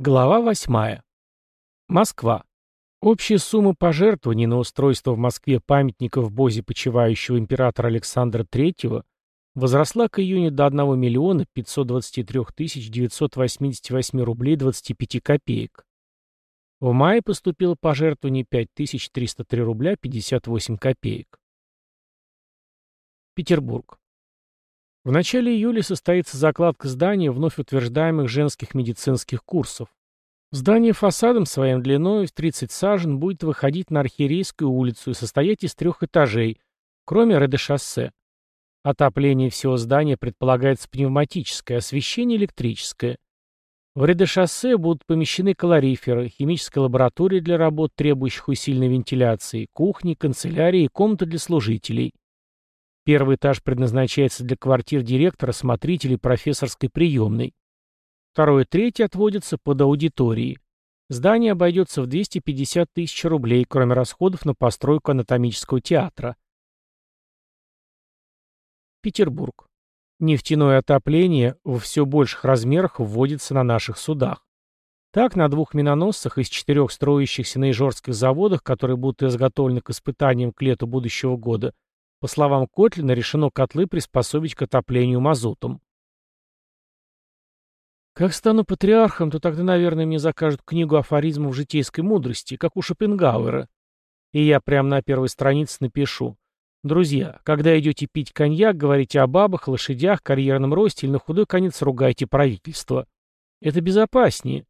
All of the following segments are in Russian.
Глава 8. Москва. Общая сумма пожертвований на устройство в Москве памятника в бозе почивающего императора Александра III возросла к июню до 1 миллиона 523 тысяч 988 рублей 25 копеек. В мае поступило пожертвование 5303 рубля 58 копеек. Петербург. В начале июля состоится закладка здания вновь утверждаемых женских медицинских курсов. Здание фасадом своим длиной в 30 сажен будет выходить на Архиерейскую улицу и состоять из трех этажей, кроме редо-шоссе. Отопление всего здания предполагается пневматическое, освещение электрическое. В редо-шоссе будут помещены калориферы, химическая лаборатория для работ, требующих усиленной вентиляции, кухни, канцелярии и комната для служителей. Первый этаж предназначается для квартир директора, смотрителей, профессорской приемной. Второй и третий отводятся под аудитории. Здание обойдется в 250 тысяч рублей, кроме расходов на постройку анатомического театра. Петербург. Нефтяное отопление в все больших размерах вводится на наших судах. Так, на двух миноносцах из четырех строящихся на Ижорских заводах, которые будут изготовлены к испытаниям к лету будущего года, по словам Котлина, решено котлы приспособить к отоплению мазутом. Как стану патриархом, то тогда, наверное, мне закажут книгу афоризмов житейской мудрости, как у Шопенгауэра. И я прямо на первой странице напишу. Друзья, когда идете пить коньяк, говорите о бабах, лошадях, карьерном росте или на худой конец ругайте правительство. Это безопаснее.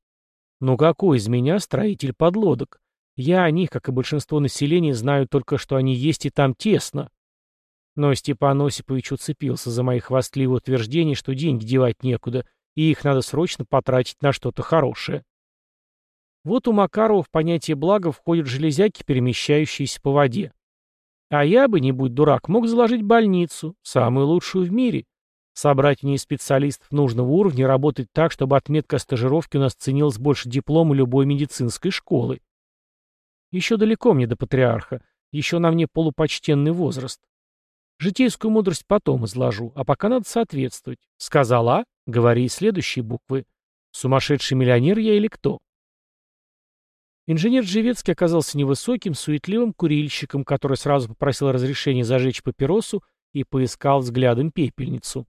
Ну какой из меня строитель подлодок? Я о них, как и большинство населения, знаю только, что они есть и там тесно. Но Степан Осипович уцепился за мои хвастливые утверждения, что деньги девать некуда, и их надо срочно потратить на что-то хорошее. Вот у Макарова в понятие блага входят железяки, перемещающиеся по воде. А я бы, не будь дурак, мог заложить больницу, самую лучшую в мире. Собрать в ней специалистов нужного уровня работать так, чтобы отметка стажировки у нас ценилась больше диплома любой медицинской школы. Еще далеко мне до патриарха, еще на мне полупочтенный возраст. Житейскую мудрость потом изложу, а пока надо соответствовать. Сказала, говори и следующие буквы. Сумасшедший миллионер я или кто? Инженер Живецкий оказался невысоким, суетливым курильщиком, который сразу попросил разрешения зажечь папиросу и поискал взглядом пепельницу.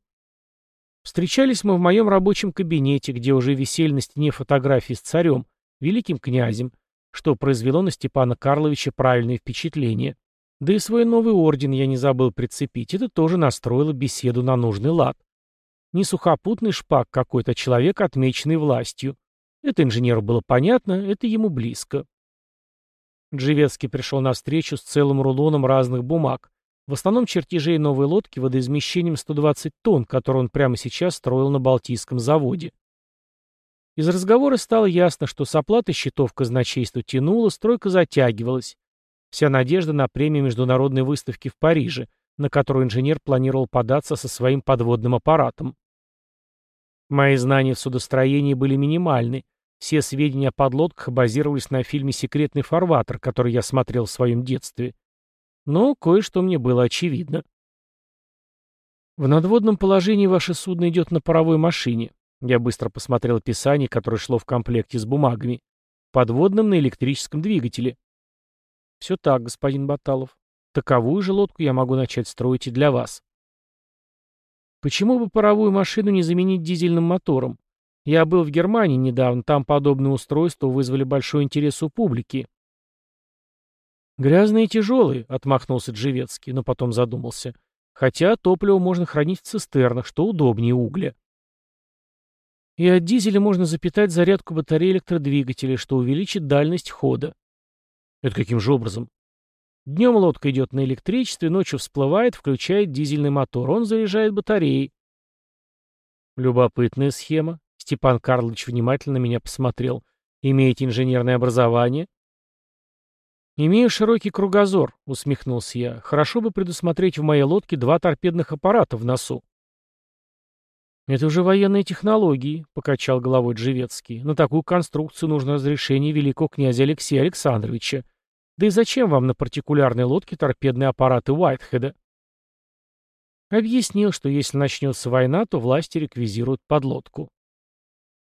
Встречались мы в моем рабочем кабинете, где уже висели на стене фотографии с царем, великим князем, что произвело на Степана Карловича правильное впечатление. Да и свой новый орден я не забыл прицепить, это тоже настроило беседу на нужный лад. Не сухопутный шпак какой-то человек, отмеченный властью. Это инженеру было понятно, это ему близко. Дживецкий пришел на встречу с целым рулоном разных бумаг, в основном чертежей новой лодки водоизмещением 120 тонн, которую он прямо сейчас строил на Балтийском заводе. Из разговора стало ясно, что с оплатой счетов казначейство тянуло, стройка затягивалась, Вся надежда на премию международной выставки в Париже, на которую инженер планировал податься со своим подводным аппаратом. Мои знания в судостроении были минимальны. Все сведения о подлодках базировались на фильме «Секретный фарватер», который я смотрел в своем детстве. Но кое-что мне было очевидно. В надводном положении ваше судно идет на паровой машине. Я быстро посмотрел описание, которое шло в комплекте с бумагами. Подводным на электрическом двигателе. Все так, господин Баталов. Таковую же лодку я могу начать строить и для вас. Почему бы паровую машину не заменить дизельным мотором? Я был в Германии недавно, там подобные устройства вызвали большой интерес у публики. «Грязные и тяжелые», — отмахнулся Дживецкий, но потом задумался. «Хотя топливо можно хранить в цистернах, что удобнее угля». И от дизеля можно запитать зарядку батареи электродвигателя, что увеличит дальность хода. Это каким же образом? Днем лодка идет на электричестве, ночью всплывает, включает дизельный мотор. Он заряжает батареи. Любопытная схема. Степан Карлович внимательно меня посмотрел. Имеете инженерное образование? «Имею широкий кругозор», — усмехнулся я. «Хорошо бы предусмотреть в моей лодке два торпедных аппарата в носу». «Это уже военные технологии», — покачал головой Джевецкий. «На такую конструкцию нужно разрешение великого князя Алексея Александровича. Да и зачем вам на партикулярной лодке торпедные аппараты Уайтхеда?» Объяснил, что если начнется война, то власти реквизируют подлодку.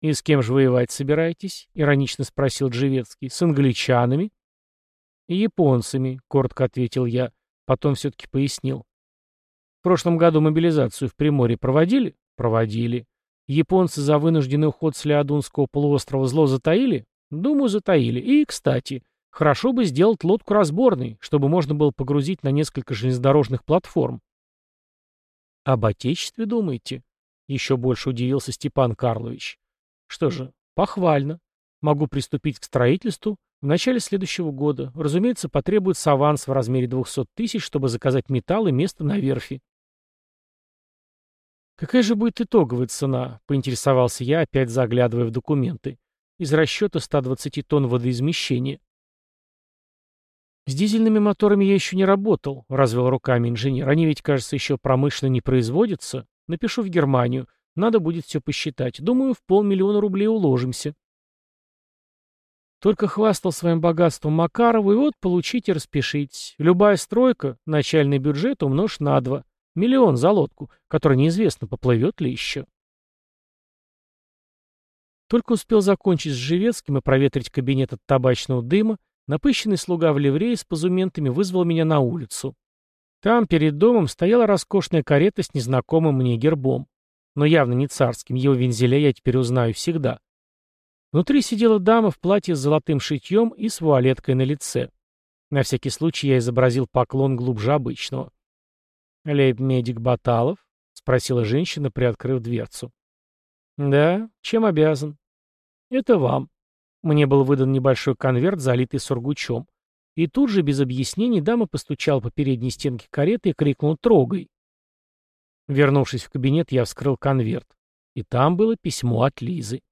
«И с кем же воевать собираетесь?» — иронично спросил Джевецкий. «С англичанами?» «И японцами», — коротко ответил я. Потом все-таки пояснил. «В прошлом году мобилизацию в Приморье проводили?» «Проводили. Японцы за вынужденный уход с Леодунского полуострова зло затаили? Думаю, затаили. И, кстати, хорошо бы сделать лодку разборной, чтобы можно было погрузить на несколько железнодорожных платформ. Об отечестве думаете? Еще больше удивился Степан Карлович. Что же, похвально. Могу приступить к строительству в начале следующего года. Разумеется, потребуется аванс в размере 200 тысяч, чтобы заказать металл и место на верфи. «Какая же будет итоговая цена?» — поинтересовался я, опять заглядывая в документы. «Из расчета 120 тонн водоизмещения». «С дизельными моторами я еще не работал», — развел руками инженер. «Они ведь, кажется, еще промышленно не производятся. Напишу в Германию. Надо будет все посчитать. Думаю, в полмиллиона рублей уложимся». Только хвастал своим богатством Макарову, и вот получите, распишитесь. Любая стройка, начальный бюджет умножь на два. Миллион за лодку, которая неизвестно, поплывет ли еще. Только успел закончить с Живецким и проветрить кабинет от табачного дыма, напыщенный слуга в ливрее с позументами вызвал меня на улицу. Там, перед домом, стояла роскошная карета с незнакомым мне гербом. Но явно не царским, его вензеля я теперь узнаю всегда. Внутри сидела дама в платье с золотым шитьем и с вуалеткой на лице. На всякий случай я изобразил поклон глубже обычного. «Лейб-медик Баталов?» — спросила женщина, приоткрыв дверцу. «Да, чем обязан?» «Это вам». Мне был выдан небольшой конверт, залитый сургучом. И тут же, без объяснений, дама постучала по передней стенке кареты и крикнула «Трогай!». Вернувшись в кабинет, я вскрыл конверт. И там было письмо от Лизы.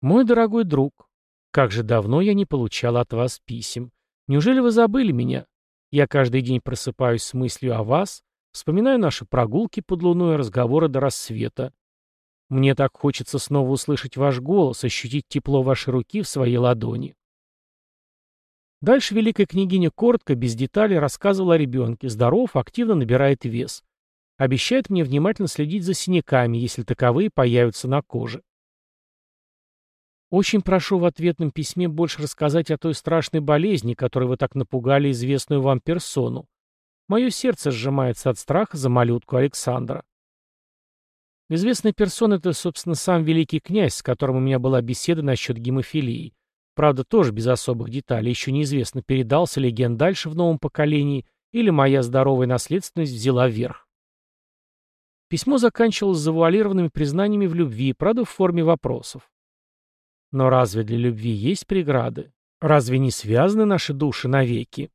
«Мой дорогой друг, как же давно я не получал от вас писем. Неужели вы забыли меня? Я каждый день просыпаюсь с мыслью о вас, вспоминаю наши прогулки под луной разговоры до рассвета. Мне так хочется снова услышать ваш голос, ощутить тепло вашей руки в своей ладони. Дальше великая княгиня коротко, без деталей, рассказывала о ребенке. Здоров, активно набирает вес. Обещает мне внимательно следить за синяками, если таковые появятся на коже. Очень прошу в ответном письме больше рассказать о той страшной болезни, которой вы так напугали известную вам персону. Мое сердце сжимается от страха за малютку Александра. Известная персона — это, собственно, сам великий князь, с которым у меня была беседа насчет гемофилии. Правда, тоже без особых деталей. Еще неизвестно, передался ли ген дальше в новом поколении, или моя здоровая наследственность взяла верх. Письмо заканчивалось завуалированными признаниями в любви, правда, в форме вопросов. Но разве для любви есть преграды? Разве не связаны наши души навеки?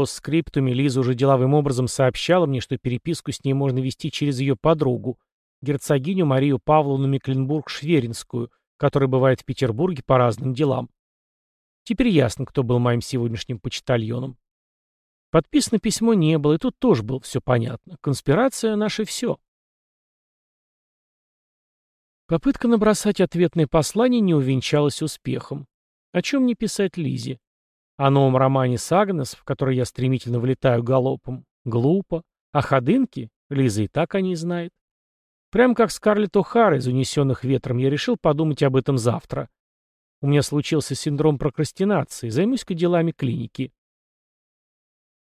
По скриптуме Лиза уже деловым образом сообщала мне, что переписку с ней можно вести через ее подругу, герцогиню Марию Павловну Мекленбург-Шверинскую, которая бывает в Петербурге по разным делам. Теперь ясно, кто был моим сегодняшним почтальоном. Подписано письмо не было, и тут тоже было все понятно. Конспирация — наше все. Попытка набросать ответное послание не увенчалась успехом. О чем не писать Лизе? О новом романе Сагнес, в который я стремительно влетаю галопом. Глупо. О ходынке? Лиза и так о ней знает. Прям как Скарлетт О'Хара из «Унесенных ветром» я решил подумать об этом завтра. У меня случился синдром прокрастинации, займусь-ка делами клиники.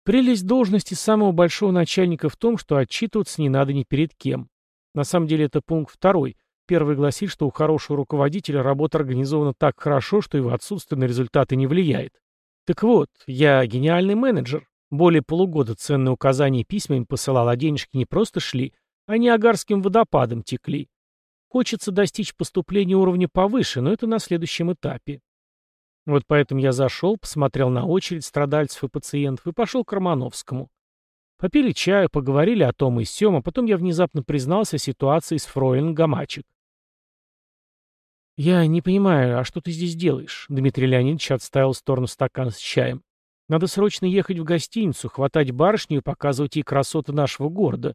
Прелесть должности самого большого начальника в том, что отчитываться не надо ни перед кем. На самом деле это пункт второй, Первый гласит, что у хорошего руководителя работа организована так хорошо, что его отсутствие на результаты не влияет. Так вот, я гениальный менеджер. Более полугода ценные указания и письма им посылал, а денежки не просто шли, а не агарским водопадом текли. Хочется достичь поступления уровня повыше, но это на следующем этапе. Вот поэтому я зашел, посмотрел на очередь страдальцев и пациентов и пошел к Романовскому. Попили чаю, поговорили о том и сём, а потом я внезапно признался о ситуации с фройлен Гамачек. «Я не понимаю, а что ты здесь делаешь?» Дмитрий Леонидович отставил в сторону стакан с чаем. «Надо срочно ехать в гостиницу, хватать барышню и показывать ей красоты нашего города.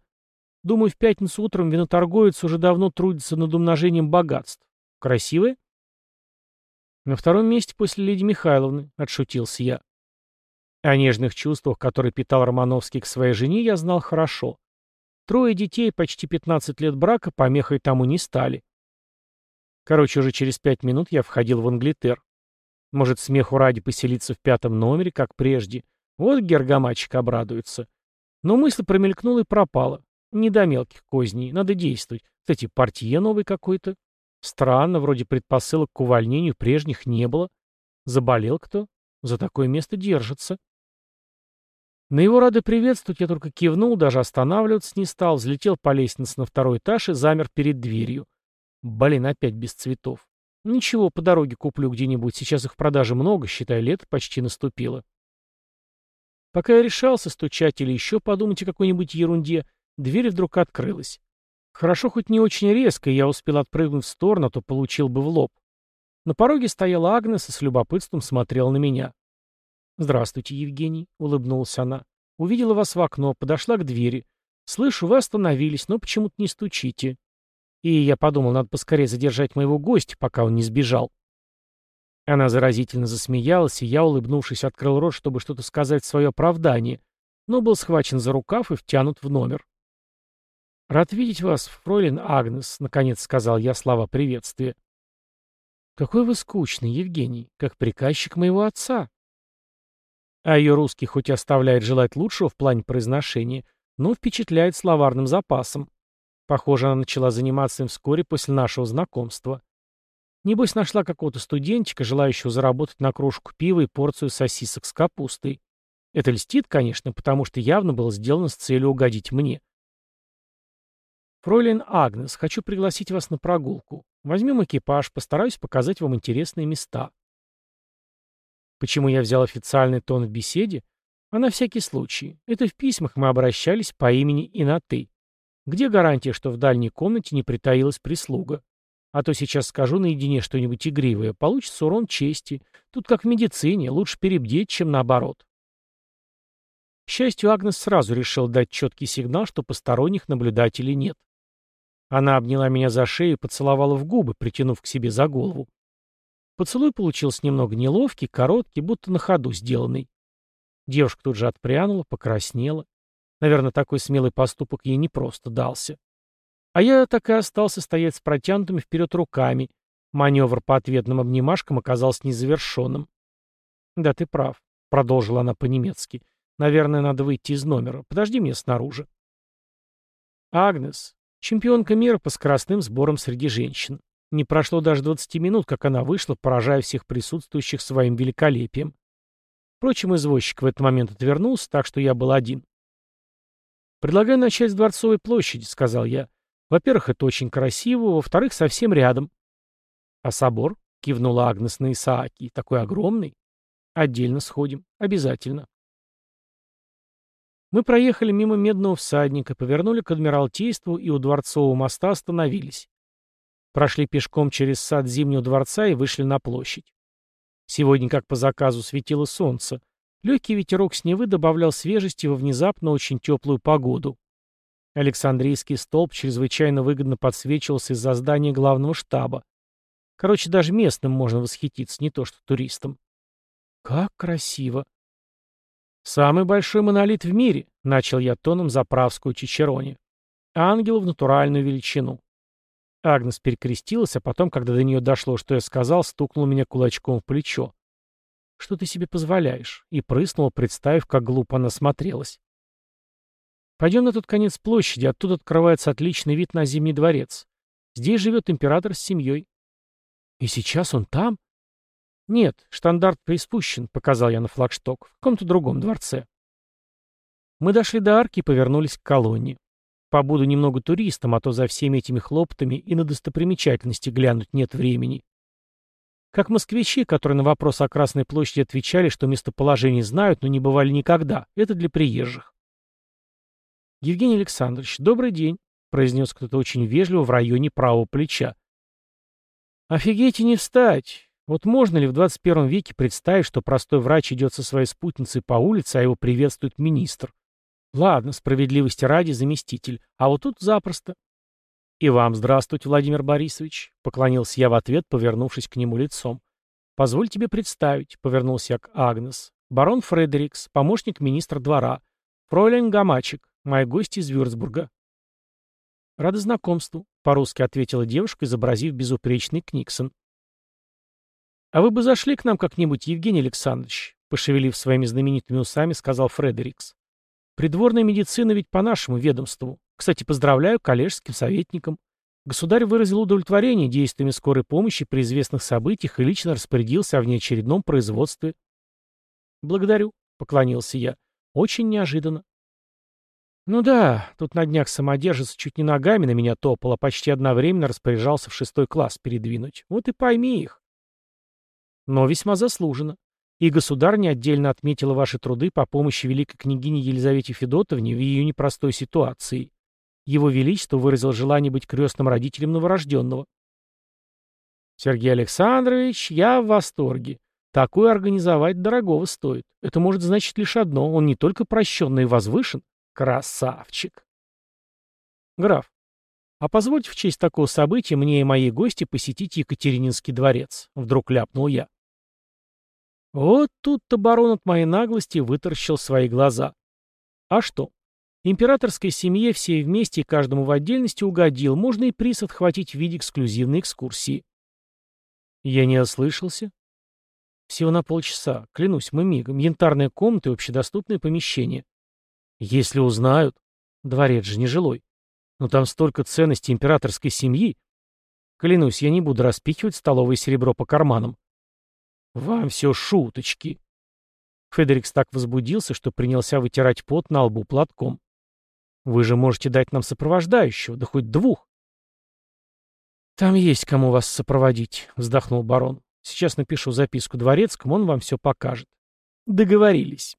Думаю, в пятницу утром виноторговец уже давно трудится над умножением богатств. Красивая?» «На втором месте после Лидии Михайловны», — отшутился я. О нежных чувствах, которые питал Романовский к своей жене, я знал хорошо. Трое детей, почти 15 лет брака, помехой тому не стали. Короче, уже через пять минут я входил в Англитер. Может, смеху ради поселиться в пятом номере, как прежде. Вот гергамачик обрадуется. Но мысль промелькнула и пропала. Не до мелких козней, надо действовать. Кстати, партия новый какой-то. Странно, вроде предпосылок к увольнению прежних не было. Заболел кто? За такое место держится. На его рады приветствовать я только кивнул, даже останавливаться не стал, взлетел по лестнице на второй этаж и замер перед дверью. Блин, опять без цветов. Ничего, по дороге куплю где-нибудь, сейчас их в продаже много, считай, лето почти наступило. Пока я решался, стучать или еще подумать о какой-нибудь ерунде, дверь вдруг открылась. Хорошо, хоть не очень резко, я успел отпрыгнуть в сторону, а то получил бы в лоб. На пороге стояла Агнес и с любопытством смотрела на меня. «Здравствуйте, Евгений», — улыбнулась она. «Увидела вас в окно, подошла к двери. Слышу, вы остановились, но почему-то не стучите. И я подумал, надо поскорее задержать моего гостя, пока он не сбежал. Она заразительно засмеялась, и я, улыбнувшись, открыл рот, чтобы что-то сказать в свое оправдание, но был схвачен за рукав и втянут в номер. «Рад видеть вас, фройлен Агнес», — наконец сказал я слова приветствия. «Какой вы скучный, Евгений, как приказчик моего отца». А ее русский хоть и оставляет желать лучшего в плане произношения, но впечатляет словарным запасом. Похоже, она начала заниматься им вскоре после нашего знакомства. Небось, нашла какого-то студентика, желающего заработать на кружку пива и порцию сосисок с капустой. Это льстит, конечно, потому что явно было сделано с целью угодить мне. «Фройлен Агнес, хочу пригласить вас на прогулку. Возьмем экипаж, постараюсь показать вам интересные места». Почему я взял официальный тон в беседе? А на всякий случай. Это в письмах мы обращались по имени и на «ты». Где гарантия, что в дальней комнате не притаилась прислуга? А то сейчас скажу наедине что-нибудь игривое, получится урон чести. Тут как в медицине, лучше перебдеть, чем наоборот. К счастью, Агнес сразу решил дать четкий сигнал, что посторонних наблюдателей нет. Она обняла меня за шею и поцеловала в губы, притянув к себе за голову. Поцелуй получился немного неловкий, короткий, будто на ходу сделанный. Девушка тут же отпрянула, покраснела. Наверное, такой смелый поступок ей не просто дался. А я так и остался стоять с протянутыми вперед руками. Маневр по ответным обнимашкам оказался незавершенным. «Да, ты прав», — продолжила она по-немецки. «Наверное, надо выйти из номера. Подожди меня снаружи». Агнес, чемпионка мира по скоростным сборам среди женщин. Не прошло даже 20 минут, как она вышла, поражая всех присутствующих своим великолепием. Впрочем, извозчик в этот момент отвернулся, так что я был один. «Предлагаю начать с Дворцовой площади», — сказал я. «Во-первых, это очень красиво, во-вторых, совсем рядом». «А собор?» — кивнула Агнес на Исааки. «Такой огромный». «Отдельно сходим. Обязательно». Мы проехали мимо Медного всадника, повернули к Адмиралтейству и у Дворцового моста остановились. Прошли пешком через сад Зимнего дворца и вышли на площадь. Сегодня, как по заказу, светило солнце. Легкий ветерок с Невы добавлял свежести во внезапно очень теплую погоду. Александрийский столб чрезвычайно выгодно подсвечивался из-за здания главного штаба. Короче, даже местным можно восхититься, не то что туристам. Как красиво! Самый большой монолит в мире, начал я тоном заправскую Чичероне. Ангел в натуральную величину. Агнес перекрестилась, а потом, когда до нее дошло, что я сказал, стукнул меня кулачком в плечо. Что ты себе позволяешь?» И прыснула, представив, как глупо она смотрелась. «Пойдем на тот конец площади, оттуда открывается отличный вид на Зимний дворец. Здесь живет император с семьей». «И сейчас он там?» «Нет, штандарт приспущен», — показал я на флагшток, — «в каком-то другом дворце». Мы дошли до арки и повернулись к колонне. Побуду немного туристом, а то за всеми этими хлопотами и на достопримечательности глянуть нет времени. Как москвичи, которые на вопрос о Красной площади отвечали, что местоположение знают, но не бывали никогда. Это для приезжих. «Евгений Александрович, добрый день», — произнес кто-то очень вежливо в районе правого плеча. «Офигеть и не встать! Вот можно ли в 21 веке представить, что простой врач идет со своей спутницей по улице, а его приветствует министр? Ладно, справедливости ради, заместитель. А вот тут запросто. «И вам здравствуйте, Владимир Борисович», — поклонился я в ответ, повернувшись к нему лицом. «Позволь тебе представить», — повернулся я к Агнес. «Барон Фредерикс, помощник министра двора. Фройлен Гамачек, мои гости из Вюрцбурга». Рада знакомству, по-русски ответила девушка, изобразив безупречный Книксон. А вы бы зашли к нам как-нибудь, Евгений Александрович, пошевелив своими знаменитыми усами, сказал Фредерикс. Придворная медицина ведь по нашему ведомству. Кстати, поздравляю коллежским советникам. Государь выразил удовлетворение действиями скорой помощи при известных событиях и лично распорядился о внеочередном производстве. «Благодарю», — поклонился я. «Очень неожиданно». «Ну да, тут на днях самодержец чуть не ногами на меня топал, а почти одновременно распоряжался в шестой класс передвинуть. Вот и пойми их». «Но весьма заслуженно. И государня отдельно отметила ваши труды по помощи великой княгине Елизавете Федотовне в ее непростой ситуации. Его Величество выразил желание быть крестным родителем новорожденного. Сергей Александрович, я в восторге. Такое организовать дорогого стоит. Это может значить лишь одно. Он не только прощенный и возвышен. Красавчик. Граф, а позвольте в честь такого события мне и моей гости посетить Екатерининский дворец. Вдруг ляпнул я. Вот тут-то барон от моей наглости вытаращил свои глаза. А что? Императорской семье все вместе и каждому в отдельности угодил, можно и приз отхватить в виде эксклюзивной экскурсии. Я не ослышался. Всего на полчаса. Клянусь, мы мигом. Янтарная комната и общедоступное помещение. Если узнают... Дворец же нежилой. Но там столько ценностей императорской семьи. Клянусь, я не буду распихивать столовое серебро по карманам. Вам все шуточки. Федерикс так возбудился, что принялся вытирать пот на лбу платком. Вы же можете дать нам сопровождающего, да хоть двух. Там есть кому вас сопроводить, вздохнул барон. Сейчас напишу записку дворецкому, он вам все покажет. Договорились.